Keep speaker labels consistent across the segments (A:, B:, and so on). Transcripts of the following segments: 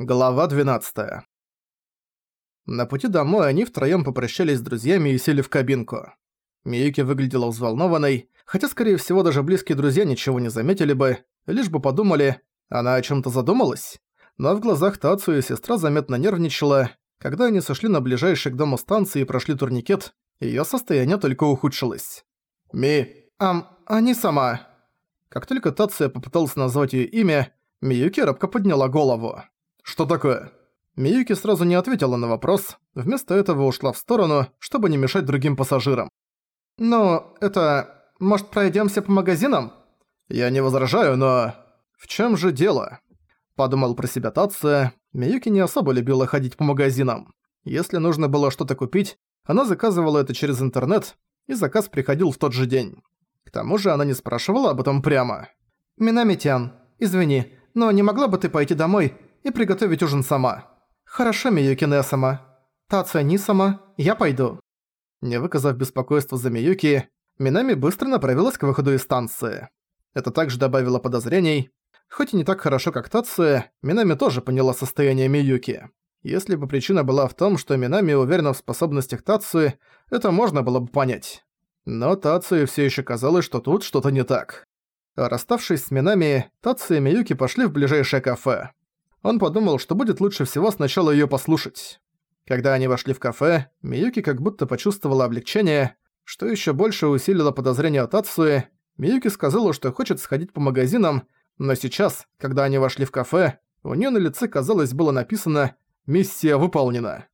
A: Глава 12. На пути домой они втроём попрощались с друзьями и сели в кабинку. Миюки выглядела взволнованной, хотя, скорее всего, даже близкие друзья ничего не заметили бы, лишь бы подумали, она о чём-то задумалась. Но в глазах Тацу и сестра заметно нервничала. Когда они сошли на ближайшей к дому станции и прошли турникет, её состояние только ухудшилось. «Ми, ам, они сама». Как только Тация попытался назвать её имя, Миюки робко подняла голову. «Что такое?» Миюки сразу не ответила на вопрос, вместо этого ушла в сторону, чтобы не мешать другим пассажирам. «Ну, это... Может, пройдёмся по магазинам?» «Я не возражаю, но... В чём же дело?» Подумал про себя Тация. Миюки не особо любила ходить по магазинам. Если нужно было что-то купить, она заказывала это через интернет, и заказ приходил в тот же день. К тому же она не спрашивала об этом прямо. «Минамитян, извини, но не могла бы ты пойти домой и приготовить ужин сама. Хорошо, Миюки-не-сама. Тация-ни-сама, я пойду». Не выказав беспокойства за Миюки, Минами быстро направилась к выходу из станции. Это также добавило подозрений. Хоть и не так хорошо, как Тация, Минами тоже поняла состояние Миюки. Если бы причина была в том, что Минами уверена в способностях Тации, это можно было бы понять. Но Тации все еще казалось, что тут что-то не так. Расставшись с Минами, Тация и Миюки пошли в ближайшее кафе он подумал, что будет лучше всего сначала её послушать. Когда они вошли в кафе, Миюки как будто почувствовала облегчение, что ещё больше усилило подозрение от Ацуи. Миюки сказала, что хочет сходить по магазинам, но сейчас, когда они вошли в кафе, у неё на лице, казалось, было написано «Миссия выполнена».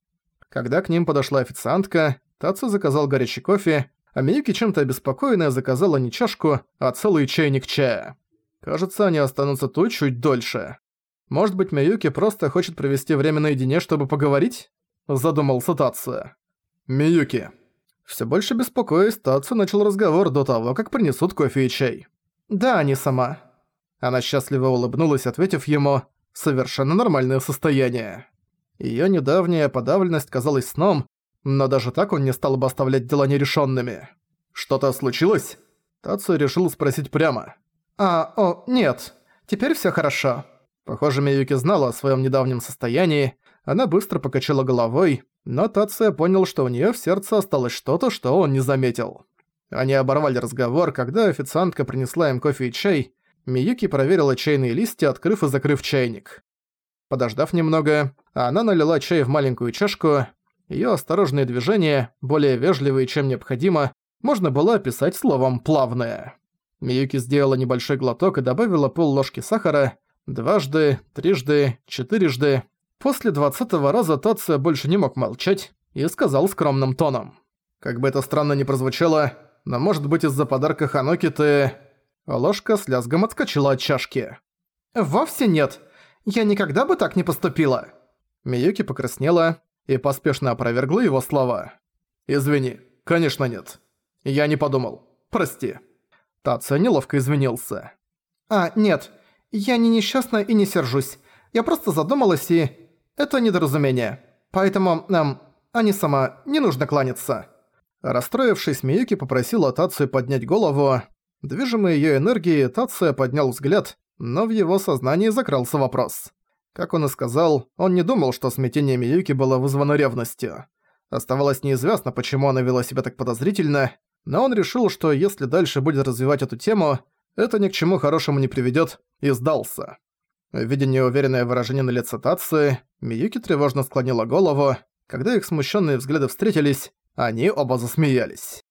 A: Когда к ним подошла официантка, Тацу заказал горячий кофе, а Миюки чем-то обеспокоенная заказала не чашку, а целый чайник чая. Кажется, они останутся тут чуть дольше. Может быть, Миюки просто хочет провести время наедине, чтобы поговорить? Задумался Тация. Миюки. Все больше беспокоясь, Тацу начал разговор до того, как принесут кофе и чай. «Да, не сама». Она счастливо улыбнулась, ответив ему «совершенно нормальное состояние». Её недавняя подавленность казалась сном, но даже так он не стал бы оставлять дела нерешёнными. «Что-то случилось?» Тацу решил спросить прямо. «А, о, нет. Теперь всё хорошо». Похоже, Миюки знала о своем недавнем состоянии, она быстро покачала головой, но Тация понял, что у нее в сердце осталось что-то, что он не заметил. Они оборвали разговор, когда официантка принесла им кофе и чай. Миюки проверила чайные листья, открыв и закрыв чайник. Подождав немного, она налила чай в маленькую чашку. Её осторожные движения, более вежливые, чем необходимо, можно было описать словом «плавное». Миюки сделала небольшой глоток и добавила пол ложки сахара, Дважды, трижды, четырежды. После двадцатого раза Тация больше не мог молчать и сказал скромным тоном. «Как бы это странно ни прозвучало, но может быть из-за подарка Ханоки ты...» Ложка с лязгом отскочила от чашки. «Вовсе нет. Я никогда бы так не поступила». Миюки покраснела и поспешно опровергла его слова. «Извини, конечно нет. Я не подумал. Прости». Тация неловко извинился. «А, нет, я не несчастна и не сержусь. Я просто задумалась и... Это недоразумение. Поэтому, эм, Ани сама, не нужно кланяться». Расстроившись, Миюки попросила Тацию поднять голову. Движимый её энергией, Тация поднял взгляд, но в его сознании закрался вопрос. Как он и сказал, он не думал, что смятение Миюки было вызвано ревностью. Оставалось неизвестно, почему она вела себя так подозрительно, но он решил, что если дальше будет развивать эту тему, это ни к чему хорошему не приведёт, и сдался. Видя неуверенное выражение на лице Татсы, Миюки тревожно склонила голову. Когда их смущенные взгляды встретились, они оба засмеялись.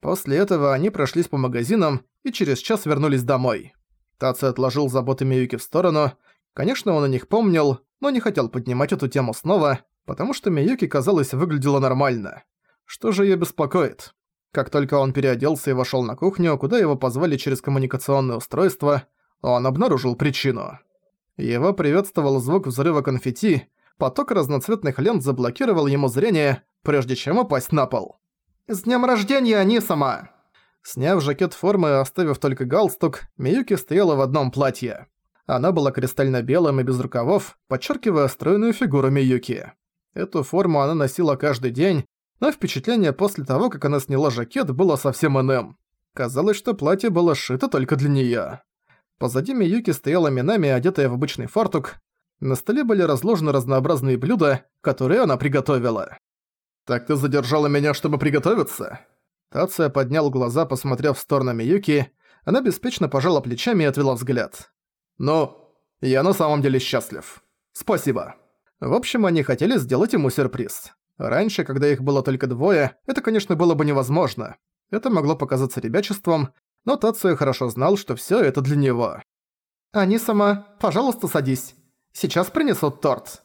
A: После этого они прошлись по магазинам и через час вернулись домой. Таци отложил заботы Миюки в сторону. Конечно, он о них помнил, но не хотел поднимать эту тему снова, потому что Миюки, казалось, выглядела нормально. Что же её беспокоит? Как только он переоделся и вошёл на кухню, куда его позвали через коммуникационное устройство, он обнаружил причину. Его приветствовал звук взрыва конфетти, поток разноцветных лент заблокировал ему зрение, прежде чем упасть на пол. «С днём рождения, Анисама!» Сняв жакет формы и оставив только галстук, Миюки стояла в одном платье. Она была кристально белым и без рукавов, подчеркивая стройную фигуру Миюки. Эту форму она носила каждый день, но впечатление после того, как она сняла жакет, было совсем иным. Казалось, что платье было сшито только для неё. Позади Миюки стояла Минами, одетая в обычный фартук. На столе были разложены разнообразные блюда, которые она приготовила. «Так ты задержала меня, чтобы приготовиться?» Тация поднял глаза, посмотрев в сторону Миюки. Она беспечно пожала плечами и отвела взгляд. «Ну, я на самом деле счастлив. Спасибо». В общем, они хотели сделать ему сюрприз. Раньше, когда их было только двое, это, конечно, было бы невозможно. Это могло показаться ребячеством, но Тацуя хорошо знал, что всё это для него. «Они сама, пожалуйста, садись. Сейчас принесут торт».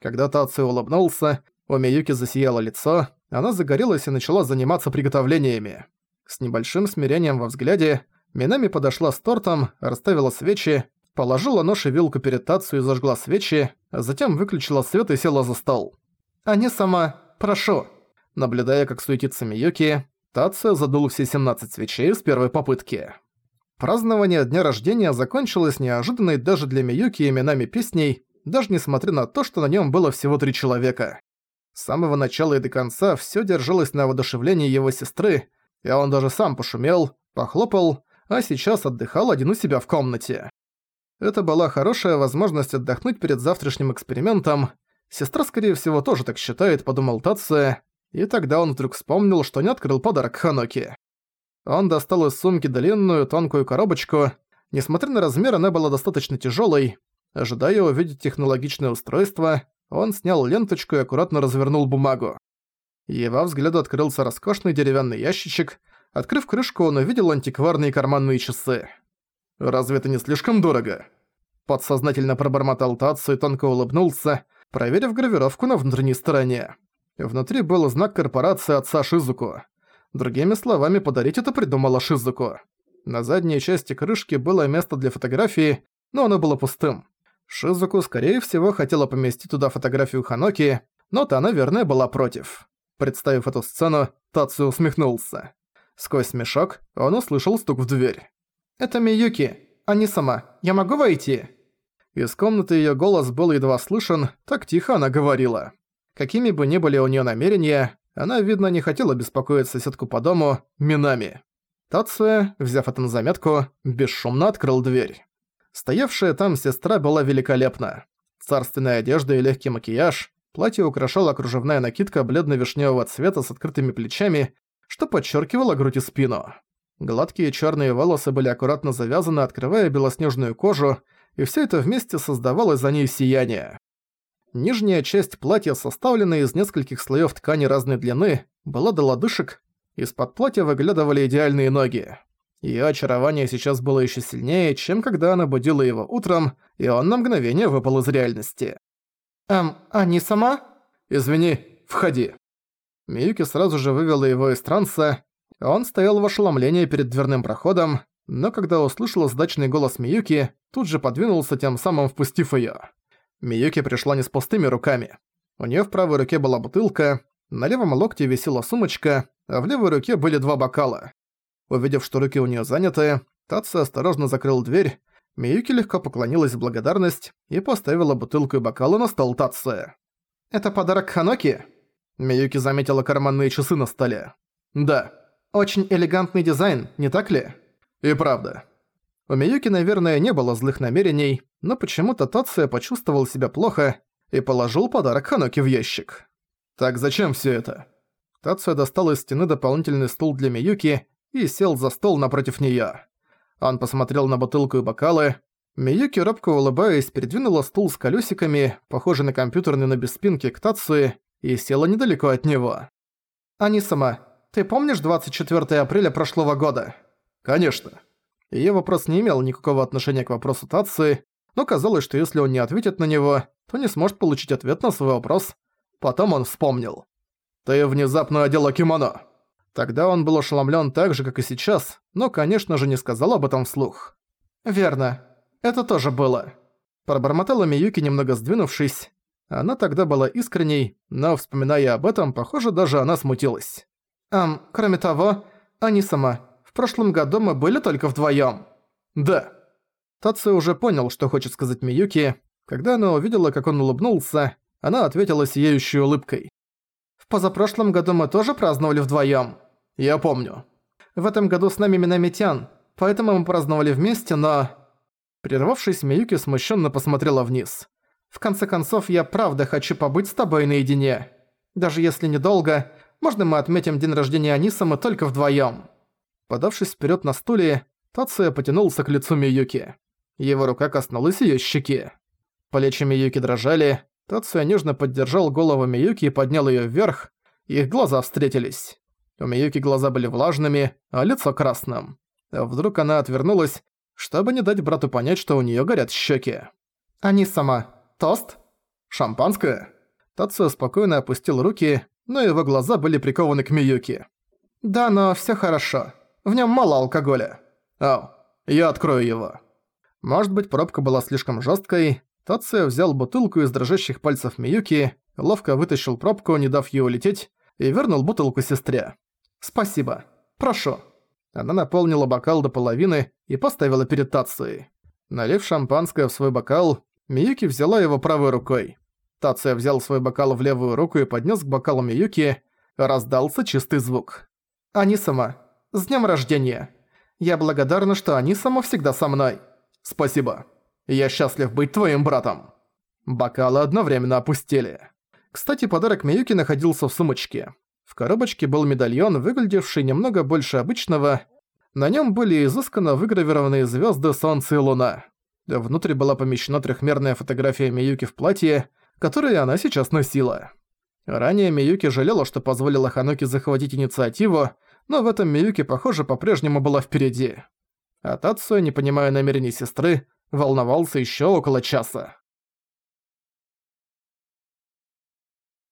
A: Когда Тацуя улыбнулся, у Миюки засияло лицо, она загорелась и начала заниматься приготовлениями. С небольшим смирением во взгляде Минами подошла с тортом, расставила свечи, положила нож и вилку перед Тацию и зажгла свечи, а затем выключила свет и села за стол. «Они сама, прошу». Наблюдая, как суетится Миюки, Тация задул все 17 свечей с первой попытки. Празднование дня рождения закончилось неожиданной даже для Миюки именами песней, даже несмотря на то, что на нем было всего три человека. С самого начала и до конца все держалось на воодушевлении его сестры, и он даже сам пошумел, похлопал, а сейчас отдыхал один у себя в комнате. Это была хорошая возможность отдохнуть перед завтрашним экспериментом. Сестра, скорее всего, тоже так считает, подумал Тация, и тогда он вдруг вспомнил, что не открыл подарок Ханоки. Он достал из сумки длинную, тонкую коробочку. Несмотря на размер, она была достаточно тяжелой. Ожидая увидеть технологичное устройство, он снял ленточку и аккуратно развернул бумагу. Его взгляду открылся роскошный деревянный ящичек. Открыв крышку, он увидел антикварные карманные часы. «Разве это не слишком дорого?» Подсознательно пробормотал Татсу и тонко улыбнулся, проверив гравировку на внутренней стороне. Внутри был знак корпорации отца Шизуку. Другими словами, подарить это придумала Шизуку. На задней части крышки было место для фотографии, но оно было пустым. Шизуку, скорее всего, хотела поместить туда фотографию Ханоки, но та, наверное, была против. Представив эту сцену, Тацу усмехнулся. Сквозь смешок он услышал стук в дверь. «Это Миюки, а не сама. Я могу войти?» Из комнаты её голос был едва слышен, так тихо она говорила. Какими бы ни были у неё намерения, она, видно, не хотела беспокоить соседку по дому Минами. Тацуя, взяв это на заметку, бесшумно открыл дверь. Стоявшая там сестра была великолепна. Царственная одежда и легкий макияж, платье украшала кружевная накидка бледно-вишневого цвета с открытыми плечами, что подчеркивало грудь и спину. Гладкие черные волосы были аккуратно завязаны, открывая белоснежную кожу, и все это вместе создавало за ней сияние. Нижняя часть платья, составленная из нескольких слоев ткани разной длины, была до лодыжек, из-под платья выглядывали идеальные ноги. Её очарование сейчас было ещё сильнее, чем когда она будила его утром, и он на мгновение выпал из реальности. «Эм, а не сама?» «Извини, входи». Миюки сразу же вывела его из транса. Он стоял в ошеломлении перед дверным проходом, но когда услышал сдачный голос Миюки, тут же подвинулся, тем самым впустив её. Миюки пришла не с пустыми руками. У неё в правой руке была бутылка, на левом локте висела сумочка, а в левой руке были два бокала. Увидев, что руки у нее заняты, Татсу осторожно закрыл дверь, Миюки легко поклонилась в благодарность и поставила бутылку и бокалы на стол Татсу. «Это подарок Ханоки?» Миюки заметила карманные часы на столе. «Да. Очень элегантный дизайн, не так ли?» «И правда». У Миюки, наверное, не было злых намерений, но почему-то Тация почувствовал себя плохо и положил подарок Ханоки в ящик. «Так зачем все это?» Тация достал из стены дополнительный стул для Миюки и сел за стол напротив неё. Он посмотрел на бутылку и бокалы. Миюки, робко улыбаясь, передвинула стул с колёсиками, похожий на компьютерный на беспинке к Тацуе, и села недалеко от него. «Анисама, ты помнишь 24 апреля прошлого года?» «Конечно». Её вопрос не имел никакого отношения к вопросу Тацуи, но казалось, что если он не ответит на него, то не сможет получить ответ на свой вопрос. Потом он вспомнил. «Ты внезапно одела кимоно». Тогда он был ошеломлен так же, как и сейчас, но, конечно же, не сказал об этом вслух. «Верно. Это тоже было». Пробормотала Миюки, немного сдвинувшись. Она тогда была искренней, но, вспоминая об этом, похоже, даже она смутилась. «Ам, кроме того, они сама. В прошлом году мы были только вдвоём». «Да». Тацу уже понял, что хочет сказать Миюки. Когда она увидела, как он улыбнулся, она ответила сияющей улыбкой позапрошлом году мы тоже праздновали вдвоём. Я помню. В этом году с нами Минамитян, поэтому мы праздновали вместе, но...» Прервавшись, Миюки смущенно посмотрела вниз. В конце концов, я правда хочу побыть с тобой наедине. Даже если недолго, можно мы отметим день рождения Анисамы только вдвоем. Подавшись вперед на стуле, Тация потянулся к лицу Миюки. Его рука коснулась ее щеки. Плечи Миюки дрожали, Тация нежно поддержал голову Миюки и поднял ее вверх, их глаза встретились. У Миюки глаза были влажными, а лицо красным. Вдруг она отвернулась, чтобы не дать брату понять, что у нее горят щеки. «Они сама. Тост? Шампанское?» Тацио спокойно опустил руки, но его глаза были прикованы к Миюки. «Да, но все хорошо. В нем мало алкоголя». «Ау, я открою его». Может быть, пробка была слишком жесткой. Тацио взял бутылку из дрожащих пальцев Миюки, ловко вытащил пробку, не дав ей улететь, и вернул бутылку сестре. «Спасибо. Прошу». Она наполнила бокал до половины и поставила перед Тацией. Налив шампанское в свой бокал, Миюки взяла его правой рукой. Тация взял свой бокал в левую руку и поднес к бокалу Миюки. Раздался чистый звук. «Анисама, с днем рождения! Я благодарна, что Анисама всегда со мной. Спасибо. Я счастлив быть твоим братом». Бокалы одновременно опустили. Кстати, подарок Миюки находился в сумочке. В коробочке был медальон, выглядевший немного больше обычного. На нем были изысканно выгравированные звезды Солнце и Луна. Внутри была помещена трехмерная фотография Миюки в платье, которое она сейчас носила. Ранее Миюки жалела, что позволила Хануки захватить инициативу, но в этом Миюки, похоже, по-прежнему была впереди. А Тацуя, не понимая намерений сестры, волновался еще около часа.